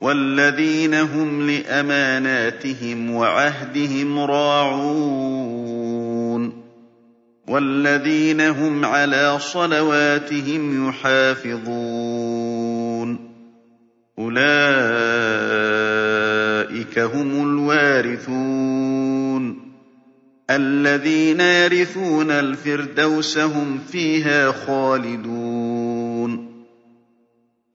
وَالَّذِينَ هُمْ لِأَمَانَاتِهِمْ وَعَهْدِهِمْ رَاعُونَ وَالَّذِينَ هُمْ عَلَىٰ صَلَوَاتِهِمْ يُحَافِظُونَ أُولَٰئِكَ هُمُ الْوَارِثُونَ الَّذِينَ يَرِثُونَ الْفِرْدَوْسَ هُمْ فِيهَا خَالِدُونَ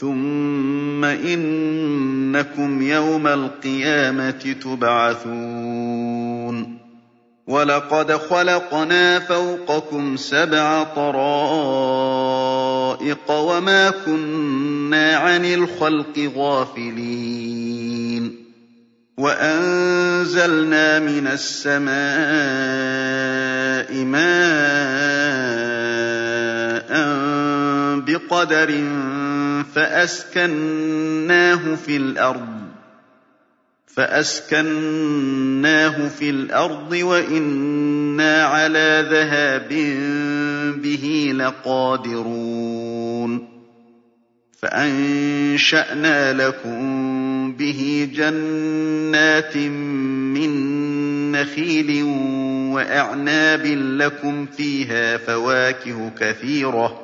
ثُمَّ إِنَّكُمْ يَوْمَ الْقِيَامَةِ تُبْعَثُونَ وَلَقَدْ خَلَقْنَا فَوْقَكُمْ سَبْعَ طَرَائِقَ وَمَا كُنَّا عَنِ الْخَلْقِ غَافِلِينَ وَأَنزَلْنَا مِنَ السَّمَاءِ مَاءً بِقَدَرٍ فَأَسْكَنَّاهُ فِي الْأَرْضِ وَإِنَّا عَلَىٰ ذَهَابٍ بِهِ لَقَادِرُونَ. فَأَنشَأْنَا لَكُم بِهِ جَنَّاتٍ مِّن نَّخِيلٍ وَأَعْنَابٍ لَّكُمْ فِيهَا فَوَاكِهُ كَثِيرَةٌ.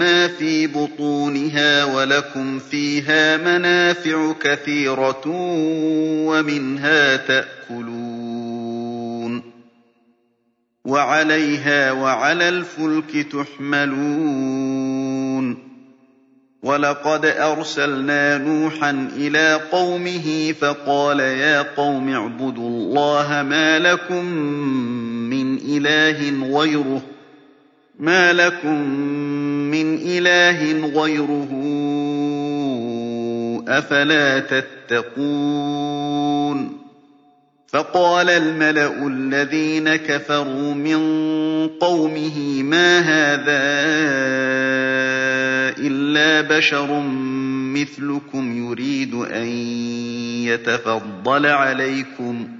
مِّمَّا فِي بُطُونِهَا وَلَكُمْ فِيهَا مَنَافِعُ كَثِيرَةٌ وَمِنْهَا تَأْكُلُونَ وَعَلَيْهَا وَعَلَى الْفُلْكِ تُحْمَلُونَ وَلَقَدْ أَرْسَلْنَا نُوحًا إِلَىٰ قَوْمِهِ فَقَالَ يَا قَوْمِ اعْبُدُوا اللَّهَ مَا لَكُم مِّنْ إِلَٰهٍ غَيْرُهُ ۖ أَفَلَا تَتَّقُونَ فَقَالَ الْمَلَأُ الَّذِينَ كَفَرُوا مِن قَوْمِهِ مَا هَٰذَا إِلَّا بَشَرٌ مِّثْلُكُمْ يُرِيدُ أَن يَتَفَضَّلَ عَلَيْكُمْ ۖ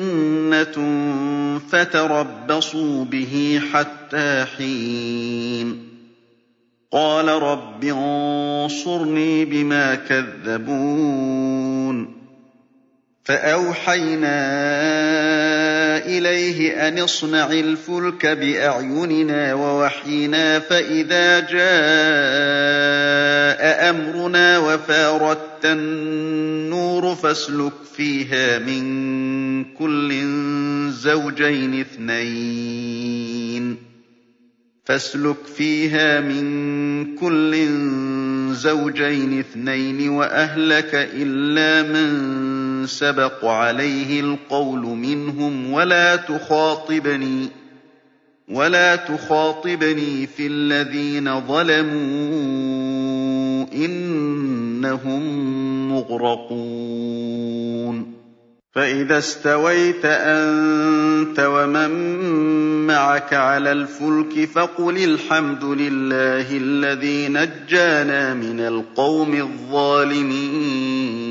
جنة فتربصوا به حتى حين قال رب انصرني بما كذبون فأوحينا إليه أن اصنع الفلك بأعيننا ووحينا فإذا جاء أمرنا وفاردت النور فاسلك فيها من كل زوجين اثنين. فاسلك فيها من كل زوجين اثنين وأهلك إلا من سبق عليه القول منهم ولا تخاطبني ولا تخاطبني في الذين ظلموا إنهم مغرقون. فإذا استويت أنت ومن معك على الفلك فقل الحمد لله الذي نجانا من القوم الظالمين.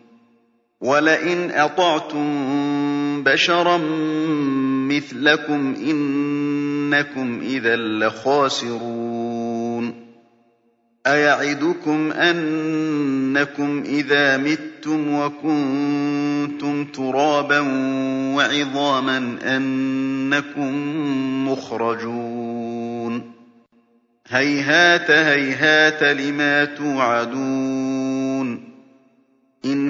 ولئن أطعتم بشرا مثلكم إنكم إذا لخاسرون. أيعدكم أنكم إذا متم وكنتم ترابا وعظاما أنكم مخرجون. هيهات هيهات لما توعدون.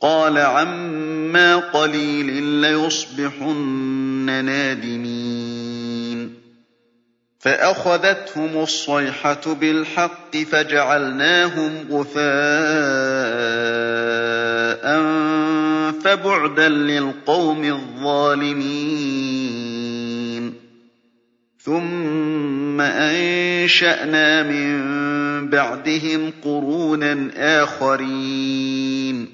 قال عما قليل ليصبحن نادمين. فأخذتهم الصيحة بالحق فجعلناهم غثاء فبعدا للقوم الظالمين. ثم أنشأنا من بعدهم قرونا آخرين.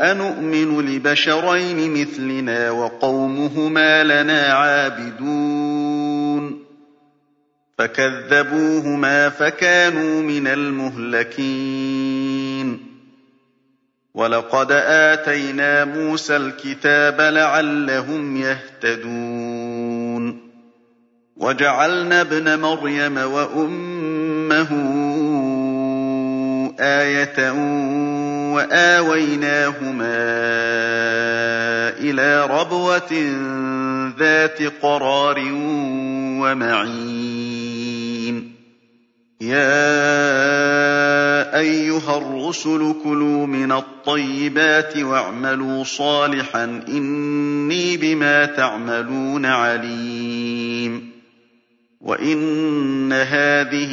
أَنُؤْمِنُ لِبَشَرَيْنِ مِثْلِنَا وَقَوْمُهُمَا لَنَا عَابِدُونَ. فَكَذَّبُوهُمَا فَكَانُوا مِنَ الْمُهْلَكِينَ. وَلَقَدْ آتَيْنَا مُوسَى الْكِتَابَ لَعَلَّهُمْ يَهْتَدُونَ. وَجَعَلْنَا ابْنَ مَرْيَمَ وَأُمَّهُ آيَةً وَآوَيْنَاهُمَا إِلَىٰ رَبْوَةٍ ذَاتِ قَرَارٍ وَمَعِينٍ. يَا أَيُّهَا الرُّسُلُ كُلُوا مِنَ الطَّيِّبَاتِ وَاعْمَلُوا صَالِحًا إِنِّي بِمَا تَعْمَلُونَ عَلِيمٌ. وَإِنَّ هَٰذِهِ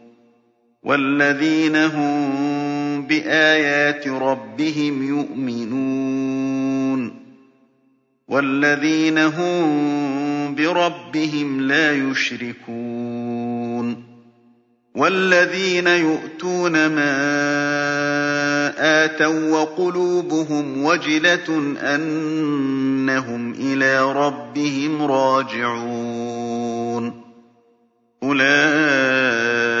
وَالَّذِينَ هُم بِآيَاتِ رَبِّهِمْ يُؤْمِنُونَ وَالَّذِينَ هُم بِرَبِّهِمْ لَا يُشْرِكُونَ وَالَّذِينَ يُؤْتُونَ مَا آتَوا وَّقُلُوبُهُمْ وَجِلَةٌ أَنَّهُمْ إِلَىٰ رَبِّهِمْ رَاجِعُونَ أُولَٰئِكَ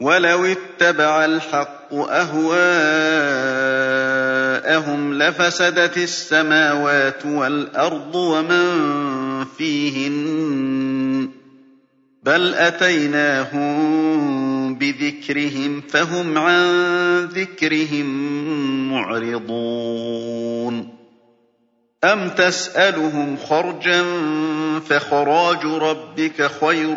وَلَوِ اتَّبَعَ الْحَقُّ أَهْوَاءَهُمْ لَفَسَدَتِ السَّمَاوَاتُ وَالْأَرْضُ وَمَن فِيهِنَّ ۚ بَلْ أَتَيْنَاهُم بِذِكْرِهِمْ فَهُمْ عَن ذِكْرِهِم مُّعْرِضُونَ أَمْ تَسْأَلُهُمْ خَرْجًا فَخَرَاجُ رَبِّكَ خَيْرٌ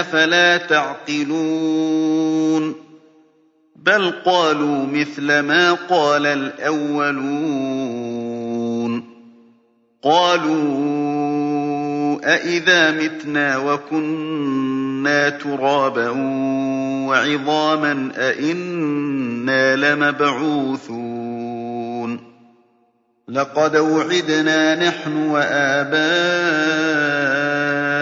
أَفَلَا تَعْقِلُونَ بَلْ قَالُوا مِثْلَ مَا قَالَ الْأَوَّلُونَ قَالُوا أَإِذَا مِتْنَا وَكُنَّا تُرَابًا وَعِظَامًا أَإِنَّا لَمَبْعُوثُونَ لَقَدْ وُعِدْنَا نَحْنُ وَآبَاؤُنَا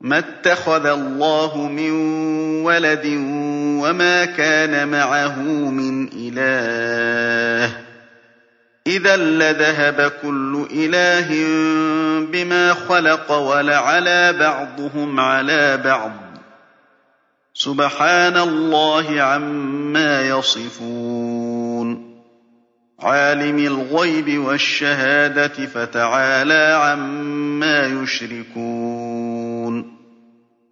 مَا اتَّخَذَ اللَّهُ مِن وَلَدٍ وَمَا كَانَ مَعَهُ مِنْ إِلَٰهٍ. إِذًا لَّذَهَبَ كُلُّ إِلَٰهٍ بِمَا خَلَقَ وَلَعَلَا بَعْضُهُمْ عَلَىٰ بَعْضٍ ۚ. سُبْحَانَ اللَّهِ عَمَّا يَصِفُونَ. عَالِمِ الْغَيْبِ وَالشَّهَادَةِ فَتَعَالَىٰ عَمَّا يُشْرِكُونَ.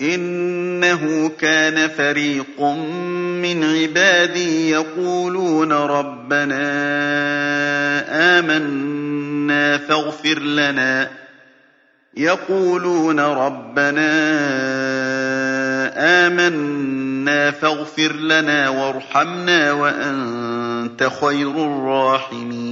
إِنَّهُ كَانَ فَرِيقٌ مِّنْ عِبَادِي يَقُولُونَ رَبَّنَا آمَنَّا فَاغْفِرْ لَنَا. يَقُولُونَ رَبَّنَا آمَنَّا فَاغْفِرْ لَنَا وَارْحَمْنَا وَأَنتَ خَيْرُ الرَّاحِمِينَ.